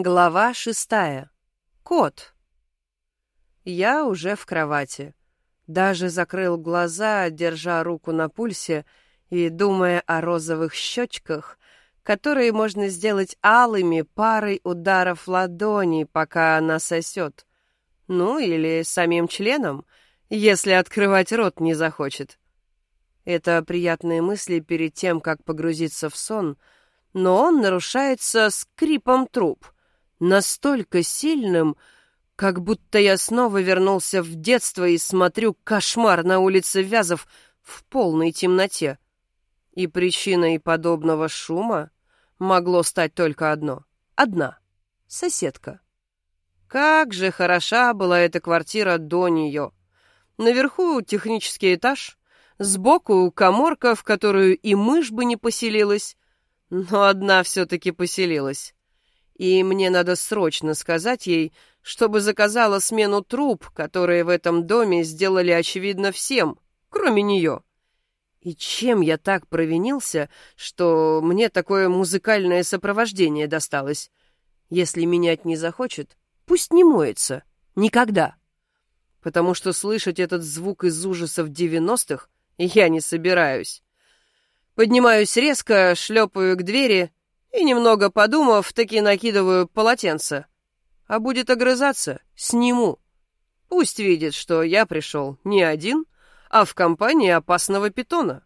Глава шестая. Кот. Я уже в кровати. Даже закрыл глаза, держа руку на пульсе и думая о розовых щечках, которые можно сделать алыми парой ударов ладони, пока она сосет. Ну, или самим членом, если открывать рот не захочет. Это приятные мысли перед тем, как погрузиться в сон, но он нарушается скрипом труб — настолько сильным, как будто я снова вернулся в детство и смотрю кошмар на улице Вязов в полной темноте. И причиной подобного шума могло стать только одно. Одна. Соседка. Как же хороша была эта квартира до нее. Наверху технический этаж, сбоку коморка, в которую и мышь бы не поселилась, но одна все-таки поселилась и мне надо срочно сказать ей, чтобы заказала смену труб, которые в этом доме сделали очевидно всем, кроме нее. И чем я так провинился, что мне такое музыкальное сопровождение досталось? Если менять не захочет, пусть не моется. Никогда. Потому что слышать этот звук из ужасов девяностых я не собираюсь. Поднимаюсь резко, шлепаю к двери и, немного подумав, таки накидываю полотенце. А будет огрызаться — сниму. Пусть видит, что я пришел не один, а в компании опасного питона.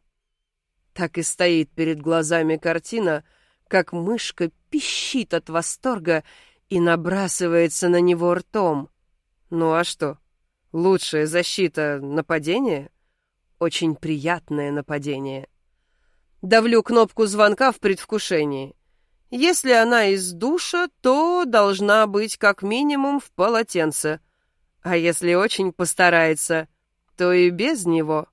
Так и стоит перед глазами картина, как мышка пищит от восторга и набрасывается на него ртом. Ну а что? Лучшая защита — нападение? Очень приятное нападение. Давлю кнопку звонка в предвкушении — если она из душа, то должна быть как минимум в полотенце. А если очень постарается, то и без него.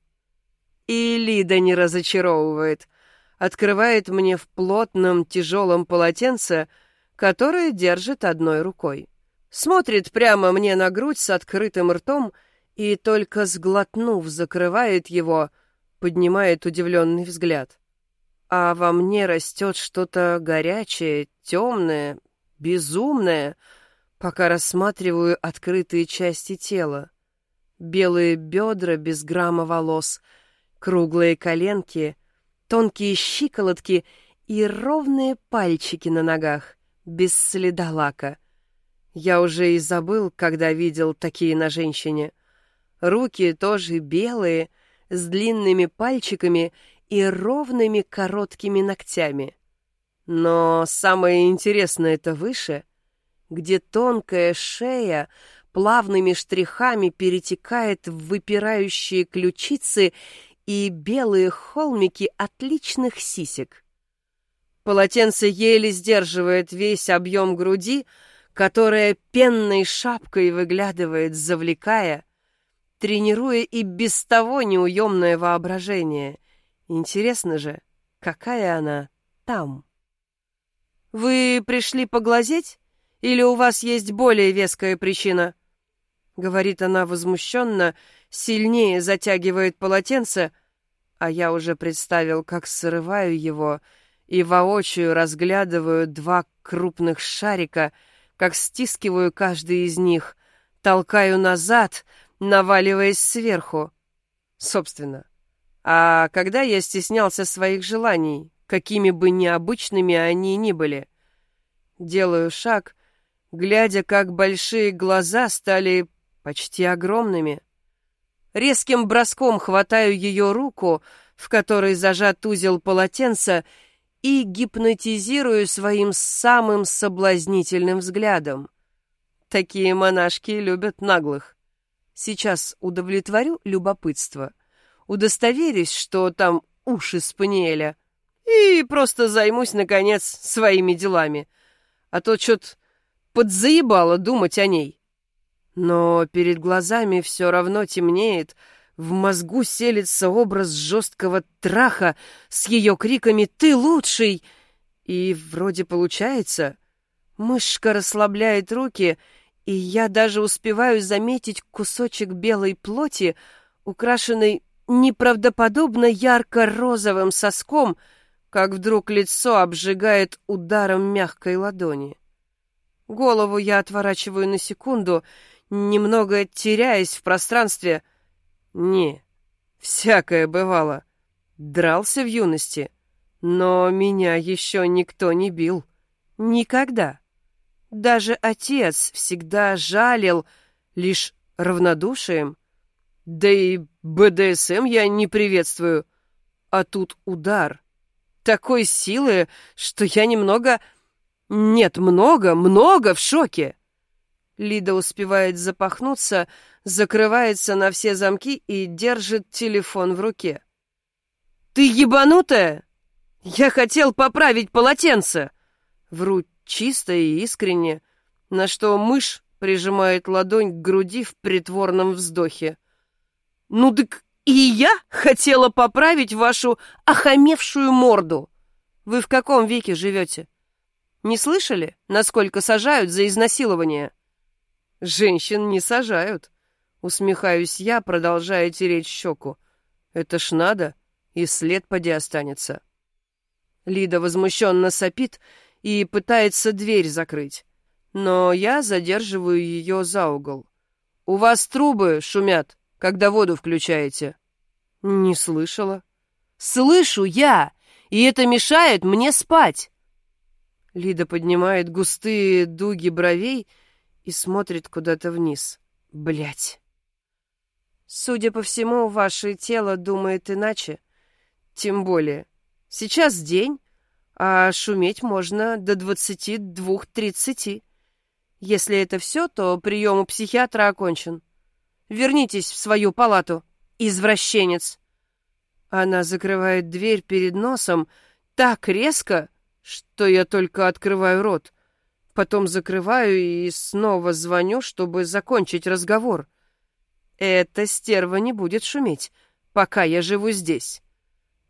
И Лида не разочаровывает. Открывает мне в плотном тяжелом полотенце, которое держит одной рукой. Смотрит прямо мне на грудь с открытым ртом и, только сглотнув, закрывает его, поднимает удивленный взгляд а во мне растет что-то горячее, темное, безумное, пока рассматриваю открытые части тела. Белые бедра без грамма волос, круглые коленки, тонкие щиколотки и ровные пальчики на ногах, без следа лака. Я уже и забыл, когда видел такие на женщине. Руки тоже белые, с длинными пальчиками и ровными короткими ногтями. Но самое интересное это выше, где тонкая шея плавными штрихами перетекает в выпирающие ключицы и белые холмики отличных сисек. Полотенце еле сдерживает весь объем груди, которая пенной шапкой выглядывает, завлекая, тренируя и без того неуемное воображение — Интересно же, какая она там? «Вы пришли поглазеть? Или у вас есть более веская причина?» Говорит она возмущенно, сильнее затягивает полотенце, а я уже представил, как срываю его и воочию разглядываю два крупных шарика, как стискиваю каждый из них, толкаю назад, наваливаясь сверху. Собственно, а когда я стеснялся своих желаний, какими бы необычными они ни были? Делаю шаг, глядя, как большие глаза стали почти огромными. Резким броском хватаю ее руку, в которой зажат узел полотенца, и гипнотизирую своим самым соблазнительным взглядом. Такие монашки любят наглых. Сейчас удовлетворю любопытство — удостоверюсь, что там уши спаниеля, и просто займусь, наконец, своими делами. А то что-то подзаебало думать о ней. Но перед глазами все равно темнеет, в мозгу селится образ жесткого траха с ее криками «Ты лучший!» И вроде получается. Мышка расслабляет руки, и я даже успеваю заметить кусочек белой плоти, украшенный неправдоподобно ярко-розовым соском, как вдруг лицо обжигает ударом мягкой ладони. Голову я отворачиваю на секунду, немного теряясь в пространстве. Не, всякое бывало. Дрался в юности, но меня еще никто не бил. Никогда. Даже отец всегда жалил лишь равнодушием. Да и БДСМ я не приветствую. А тут удар. Такой силы, что я немного... Нет, много, много в шоке. Лида успевает запахнуться, закрывается на все замки и держит телефон в руке. «Ты ебанутая? Я хотел поправить полотенце!» Вру чисто и искренне, на что мышь прижимает ладонь к груди в притворном вздохе. «Ну так и я хотела поправить вашу охамевшую морду. Вы в каком веке живете? Не слышали, насколько сажают за изнасилование?» «Женщин не сажают», — усмехаюсь я, продолжая тереть щеку. «Это ж надо, и след поди останется». Лида возмущенно сопит и пытается дверь закрыть, но я задерживаю ее за угол. «У вас трубы шумят, когда воду включаете». «Не слышала». «Слышу я, и это мешает мне спать». Лида поднимает густые дуги бровей и смотрит куда-то вниз. Блять. Судя по всему, ваше тело думает иначе. Тем более, сейчас день, а шуметь можно до двадцати двух-тридцати. Если это все, то прием у психиатра окончен. Вернитесь в свою палату, извращенец. Она закрывает дверь перед носом так резко, что я только открываю рот. Потом закрываю и снова звоню, чтобы закончить разговор. Эта стерва не будет шуметь, пока я живу здесь.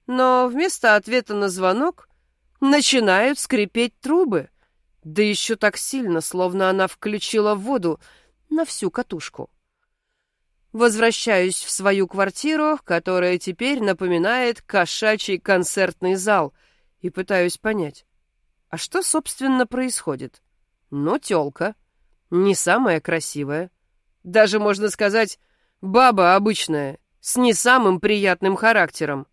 Но вместо ответа на звонок начинают скрипеть трубы. Да еще так сильно, словно она включила воду на всю катушку. Возвращаюсь в свою квартиру, которая теперь напоминает кошачий концертный зал, и пытаюсь понять, а что, собственно, происходит? но тёлка. Не самая красивая. Даже, можно сказать, баба обычная, с не самым приятным характером.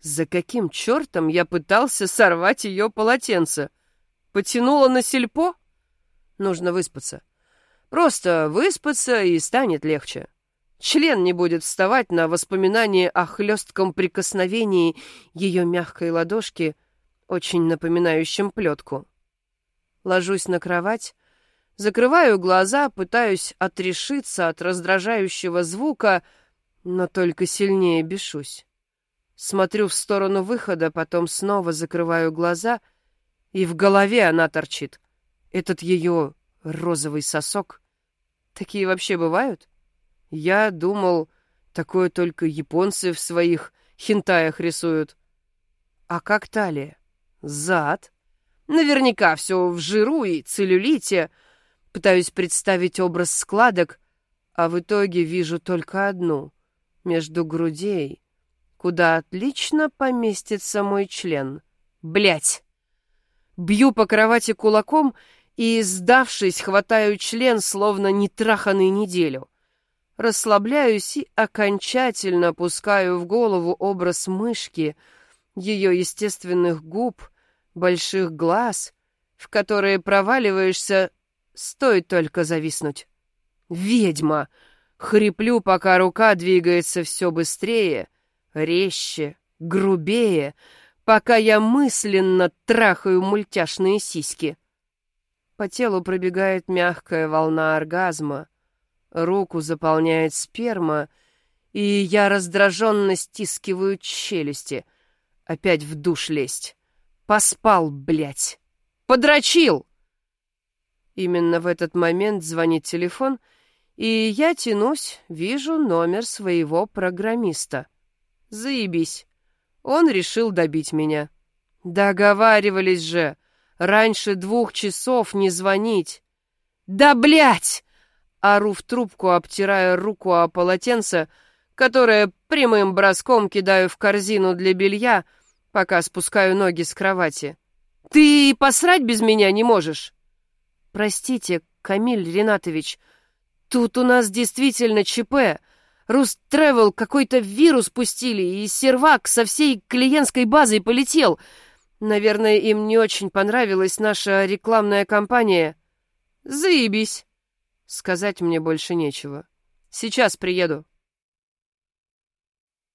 За каким чертом я пытался сорвать ее полотенце? Потянула на сельпо? Нужно выспаться. Просто выспаться, и станет легче. Член не будет вставать на воспоминание о хлестком прикосновении ее мягкой ладошки, очень напоминающем плетку. Ложусь на кровать, закрываю глаза, пытаюсь отрешиться от раздражающего звука, но только сильнее бешусь. Смотрю в сторону выхода, потом снова закрываю глаза, и в голове она торчит. Этот ее розовый сосок. Такие вообще бывают? Я думал, такое только японцы в своих хентаях рисуют. А как талия? Зад? Наверняка все в жиру и целлюлите. Пытаюсь представить образ складок, а в итоге вижу только одну — между грудей, куда отлично поместится мой член. Блять! Бью по кровати кулаком и, сдавшись, хватаю член, словно нетраханный неделю. Расслабляюсь и окончательно опускаю в голову образ мышки, ее естественных губ — больших глаз, в которые проваливаешься, стоит только зависнуть. Ведьма! Хриплю, пока рука двигается все быстрее, резче, грубее, пока я мысленно трахаю мультяшные сиськи. По телу пробегает мягкая волна оргазма, руку заполняет сперма, и я раздраженно стискиваю челюсти, опять в душ лезть. Поспал, блядь. Подрочил. Именно в этот момент звонит телефон, и я тянусь, вижу номер своего программиста. Заебись. Он решил добить меня. Договаривались же. Раньше двух часов не звонить. Да, блядь! Ору в трубку, обтирая руку о полотенце, которое прямым броском кидаю в корзину для белья, пока спускаю ноги с кровати. «Ты посрать без меня не можешь?» простите, Камиль Ренатович, тут у нас действительно ЧП. Рус Тревел какой-то вирус пустили, и сервак со всей клиентской базой полетел. Наверное, им не очень понравилась наша рекламная кампания. Заебись. Сказать мне больше нечего. Сейчас приеду.